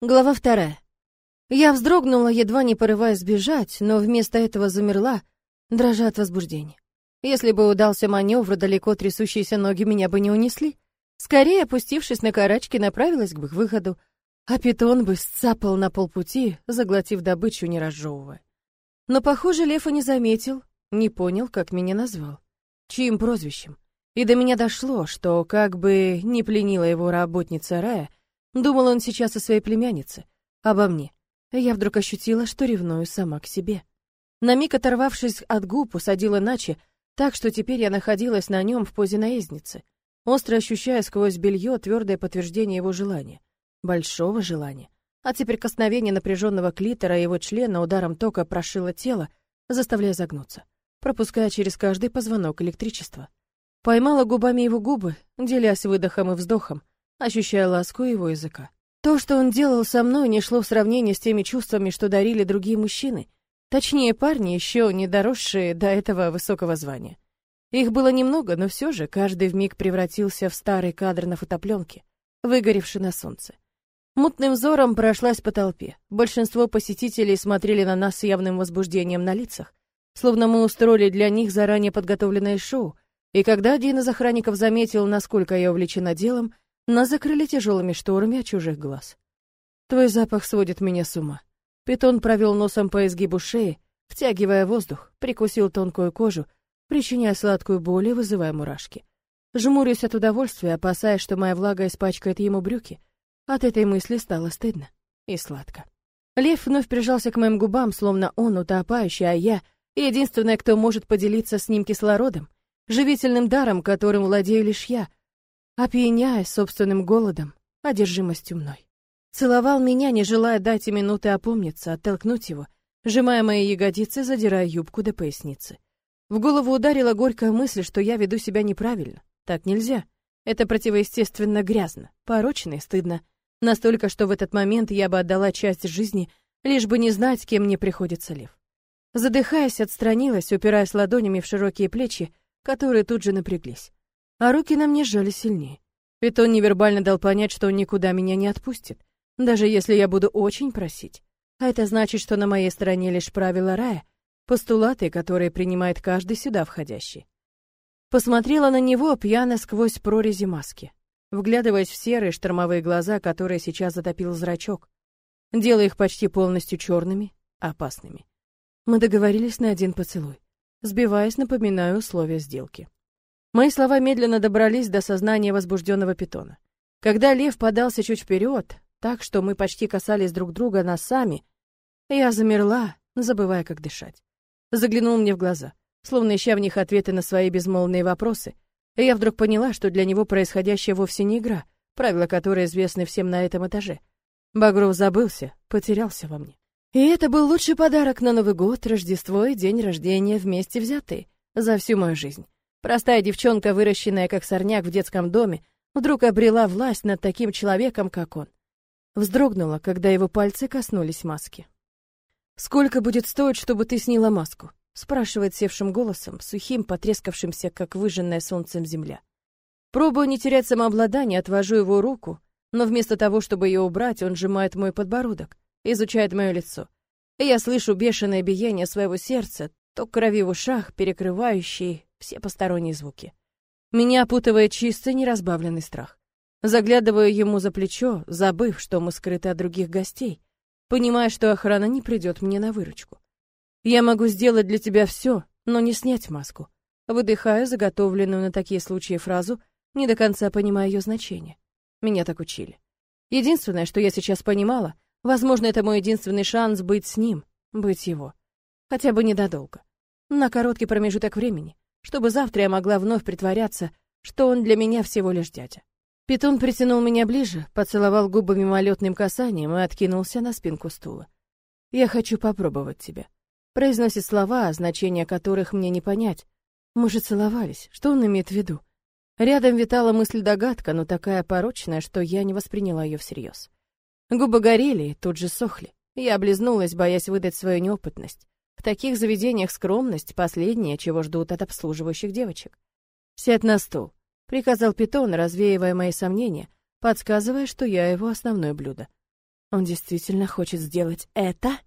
Глава вторая. Я вздрогнула, едва не порываясь сбежать, но вместо этого замерла, дрожа от возбуждения. Если бы удался маневр, далеко трясущиеся ноги меня бы не унесли. Скорее, опустившись на карачки, направилась к выходу, а питон бы сцапал на полпути, заглотив добычу, не разжевывая. Но, похоже, Лев не заметил, не понял, как меня назвал. Чьим прозвищем. И до меня дошло, что, как бы не пленила его работница Рая, Думал он сейчас о своей племяннице, обо мне. Я вдруг ощутила, что ревную сама к себе. На миг оторвавшись от губ, усадила иначе, так что теперь я находилась на нем в позе наездницы, остро ощущая сквозь белье твердое подтверждение его желания. Большого желания. А теперь прикосновение напряженного клитора и его члена ударом тока прошило тело, заставляя загнуться, пропуская через каждый позвонок электричества. Поймала губами его губы, делясь выдохом и вздохом, ощущая ласку его языка. То, что он делал со мной, не шло в сравнение с теми чувствами, что дарили другие мужчины, точнее парни, еще не доросшие до этого высокого звания. Их было немного, но все же каждый вмиг превратился в старый кадр на фотопленке, выгоревший на солнце. Мутным взором прошлась по толпе. Большинство посетителей смотрели на нас с явным возбуждением на лицах, словно мы устроили для них заранее подготовленное шоу, и когда один из охранников заметил, насколько я увлечена делом, нас закрыли тяжелыми шторами от чужих глаз. Твой запах сводит меня с ума. Питон провел носом по изгибу шеи, втягивая воздух, прикусил тонкую кожу, причиняя сладкую боль и вызывая мурашки. Жмурюсь от удовольствия, опасаясь, что моя влага испачкает ему брюки. От этой мысли стало стыдно и сладко. Лев вновь прижался к моим губам, словно он утопающий, а я — единственная, кто может поделиться с ним кислородом, живительным даром, которым владею лишь я, опьяняя собственным голодом, одержимостью мной. Целовал меня, не желая дать и минуты опомниться, оттолкнуть его, сжимая мои ягодицы, задирая юбку до поясницы. В голову ударила горькая мысль, что я веду себя неправильно. Так нельзя. Это противоестественно грязно, порочно и стыдно. Настолько, что в этот момент я бы отдала часть жизни, лишь бы не знать, кем мне приходится лев. Задыхаясь, отстранилась, упираясь ладонями в широкие плечи, которые тут же напряглись а руки на мне сжали сильнее. Питон невербально дал понять, что он никуда меня не отпустит, даже если я буду очень просить. А это значит, что на моей стороне лишь правила рая, постулаты, которые принимает каждый сюда входящий. Посмотрела на него пьяно сквозь прорези маски, вглядываясь в серые штормовые глаза, которые сейчас затопил зрачок, делая их почти полностью черными, опасными. Мы договорились на один поцелуй. Сбиваясь, напоминаю условия сделки. Мои слова медленно добрались до сознания возбужденного питона. Когда лев подался чуть вперед, так что мы почти касались друг друга носами, я замерла, забывая, как дышать. Заглянул мне в глаза, словно ища в них ответы на свои безмолвные вопросы, и я вдруг поняла, что для него происходящее вовсе не игра, правила которой известны всем на этом этаже. Багров забылся, потерялся во мне. И это был лучший подарок на Новый год, Рождество и день рождения вместе взятые за всю мою жизнь. Простая девчонка, выращенная как сорняк в детском доме, вдруг обрела власть над таким человеком, как он. Вздрогнула, когда его пальцы коснулись маски. «Сколько будет стоить, чтобы ты сняла маску?» спрашивает севшим голосом, сухим, потрескавшимся, как выжженная солнцем земля. Пробую не терять самообладание, отвожу его руку, но вместо того, чтобы ее убрать, он сжимает мой подбородок, изучает мое лицо. И я слышу бешеное биение своего сердца, то крови в ушах, перекрывающий все посторонние звуки. Меня опутывает чистый неразбавленный страх. Заглядываю ему за плечо, забыв, что мы скрыты от других гостей, понимая, что охрана не придет мне на выручку. Я могу сделать для тебя все, но не снять маску. Выдыхаю заготовленную на такие случаи фразу, не до конца понимая ее значение. Меня так учили. Единственное, что я сейчас понимала, возможно, это мой единственный шанс быть с ним, быть его. Хотя бы недолго. На короткий промежуток времени чтобы завтра я могла вновь притворяться, что он для меня всего лишь дядя. Питон притянул меня ближе, поцеловал губы мимолетным касанием и откинулся на спинку стула. «Я хочу попробовать тебя», — произносит слова, значения которых мне не понять. Мы же целовались, что он имеет в виду? Рядом витала мысль-догадка, но такая порочная, что я не восприняла ее всерьез. Губы горели и тут же сохли. Я облизнулась, боясь выдать свою неопытность. В таких заведениях скромность — последнее, чего ждут от обслуживающих девочек. «Сядь на стул», — приказал питон, развеивая мои сомнения, подсказывая, что я его основное блюдо. Он действительно хочет сделать это?